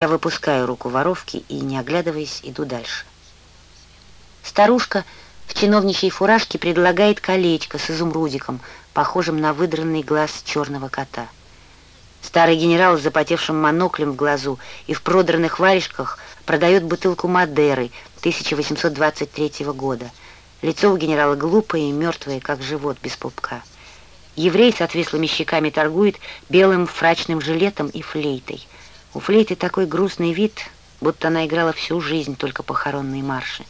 Я выпускаю руку воровки и, не оглядываясь, иду дальше. Старушка в чиновничьей фуражке предлагает колечко с изумрудиком, похожим на выдранный глаз черного кота. Старый генерал с запотевшим моноклем в глазу и в продранных варежках продает бутылку Мадеры 1823 года. Лицо у генерала глупое и мертвое, как живот без пупка. Еврей с отвислыми щеками торгует белым фрачным жилетом и флейтой — у флейты такой грустный вид, будто она играла всю жизнь только похоронные марши.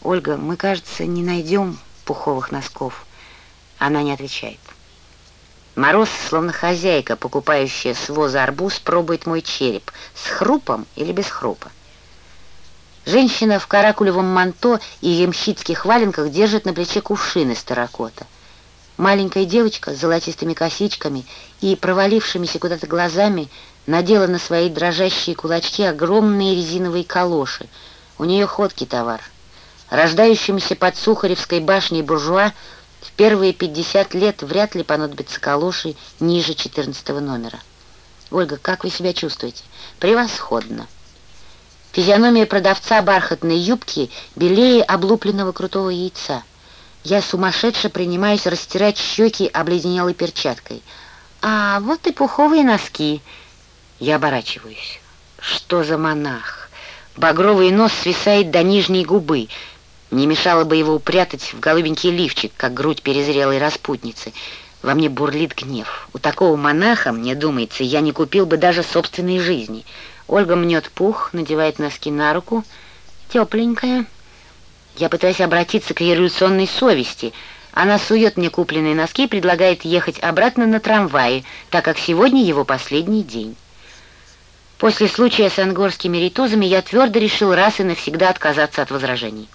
«Ольга, мы, кажется, не найдем пуховых носков». Она не отвечает. Мороз, словно хозяйка, покупающая с воза арбуз, пробует мой череп, с хрупом или без хрупа. Женщина в каракулевом манто и ямщицких валенках держит на плече кувшин из терракота. Маленькая девочка с золотистыми косичками и провалившимися куда-то глазами надела на свои дрожащие кулачки огромные резиновые калоши. У нее ходкий товар. Рождающимся под Сухаревской башней буржуа в первые 50 лет вряд ли понадобятся калоши ниже 14 номера. Ольга, как вы себя чувствуете? Превосходно. Физиономия продавца бархатной юбки белее облупленного крутого яйца. Я сумасшедше принимаюсь растирать щеки обледенелой перчаткой. А вот и пуховые носки — я оборачиваюсь. Что за монах? Багровый нос свисает до нижней губы. Не мешало бы его упрятать в голубенький лифчик, как грудь перезрелой распутницы. Во мне бурлит гнев. У такого монаха, мне думается, я не купил бы даже собственной жизни. Ольга мнет пух, надевает носки на руку. Тепленькая. Я пытаюсь обратиться к революционной совести. Она сует мне купленные носки и предлагает ехать обратно на трамвае, так как сегодня его последний день. После случая с ангорскими ритузами я твердо решил раз и навсегда отказаться от возражений.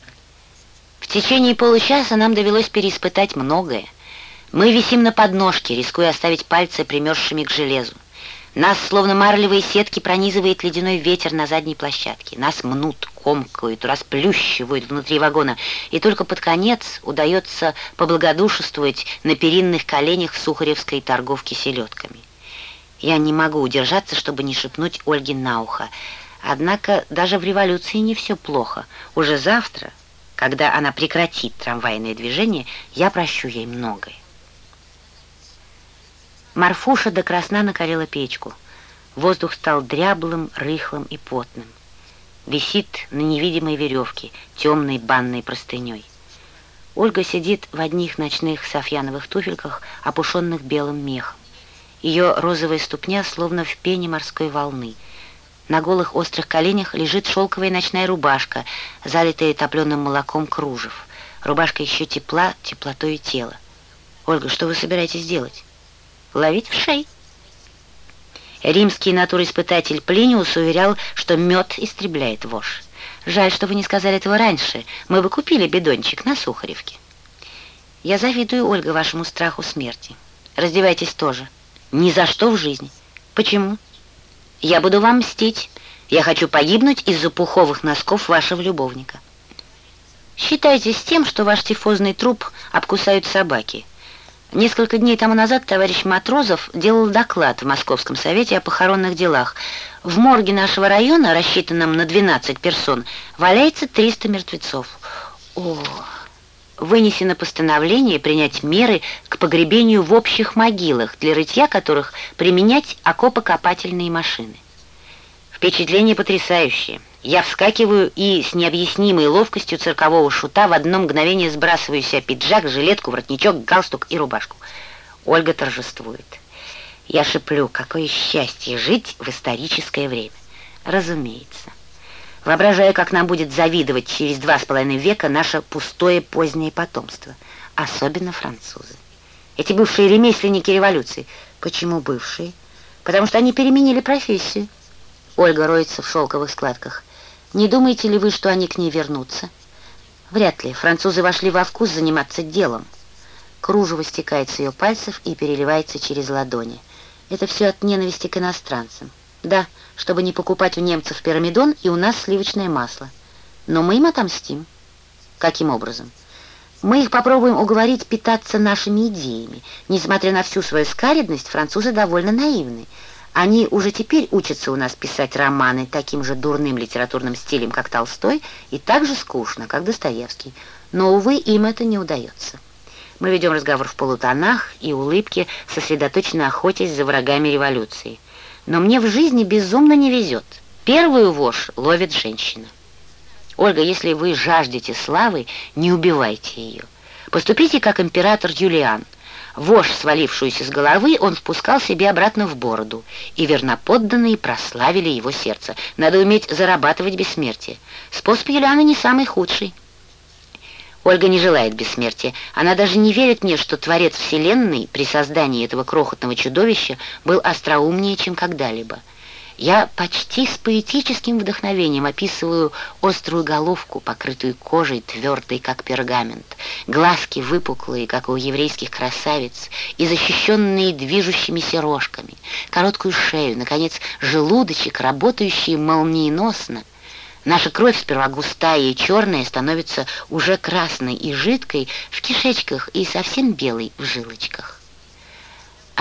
В течение получаса нам довелось переиспытать многое. Мы висим на подножке, рискуя оставить пальцы примерзшими к железу. Нас, словно марлевые сетки, пронизывает ледяной ветер на задней площадке. Нас мнут, комкают, расплющивают внутри вагона. И только под конец удается поблагодушествовать на перинных коленях сухаревской торговки селедками. Я не могу удержаться, чтобы не шепнуть Ольге на ухо. Однако даже в революции не все плохо. Уже завтра, когда она прекратит трамвайное движение, я прощу ей многое. Марфуша до красна накалила печку. Воздух стал дряблым, рыхлым и потным. Висит на невидимой веревке, темной банной простыней. Ольга сидит в одних ночных софьяновых туфельках, опушенных белым мехом. Ее розовая ступня словно в пене морской волны. На голых острых коленях лежит шелковая ночная рубашка, залитая топленым молоком кружев. Рубашка еще тепла, теплотой тела. «Ольга, что вы собираетесь делать?» «Ловить в шей». Римский натуроиспытатель Плиниус уверял, что мед истребляет вошь. Жаль, что вы не сказали этого раньше. Мы бы купили бидончик на Сухаревке. Я завидую, Ольга, вашему страху смерти. Раздевайтесь тоже. Ни за что в жизни. Почему? Я буду вам мстить. Я хочу погибнуть из-за пуховых носков вашего любовника. Считайте с тем, что ваш тифозный труп обкусают собаки. Несколько дней тому назад товарищ Матрозов делал доклад в Московском совете о похоронных делах. В морге нашего района, рассчитанном на 12 персон, валяется 300 мертвецов. О, вынесено постановление принять меры к погребению в общих могилах, для рытья которых применять окопокопательные машины. Впечатление потрясающее. Я вскакиваю и с необъяснимой ловкостью циркового шута в одно мгновение сбрасываю себя пиджак, жилетку, воротничок, галстук и рубашку. Ольга торжествует. Я шеплю, какое счастье жить в историческое время. Разумеется. Воображаю, как нам будет завидовать через два с половиной века наше пустое позднее потомство. Особенно французы. Эти бывшие ремесленники революции. Почему бывшие? Потому что они переменили профессию. Ольга роется в шелковых складках. Не думаете ли вы, что они к ней вернутся? Вряд ли. Французы вошли во вкус заниматься делом. Кружево стекает с ее пальцев и переливается через ладони. Это все от ненависти к иностранцам. Да, чтобы не покупать у немцев пирамидон и у нас сливочное масло. Но мы им отомстим. Каким образом? Мы их попробуем уговорить питаться нашими идеями. Несмотря на всю свою скаридность, французы довольно наивны. Они уже теперь учатся у нас писать романы таким же дурным литературным стилем, как Толстой, и так же скучно, как Достоевский. Но, увы, им это не удается. Мы ведем разговор в полутонах и улыбке, сосредоточенно охотясь за врагами революции. Но мне в жизни безумно не везет. Первую вошь ловит женщина. Ольга, если вы жаждете славы, не убивайте ее. Поступите, как император Юлиан. Вошь, свалившуюся с головы, он впускал себе обратно в бороду, и верноподданные прославили его сердце. Надо уметь зарабатывать бессмертие. Способ Юлиана не самый худший. Ольга не желает бессмертия. Она даже не верит мне, что Творец Вселенной при создании этого крохотного чудовища был остроумнее, чем когда-либо. Я почти с поэтическим вдохновением описываю острую головку, покрытую кожей, твердой, как пергамент, глазки выпуклые, как у еврейских красавиц, и защищенные движущимися рожками, короткую шею, наконец, желудочек, работающий молниеносно. Наша кровь сперва густая и черная становится уже красной и жидкой в кишечках и совсем белой в жилочках.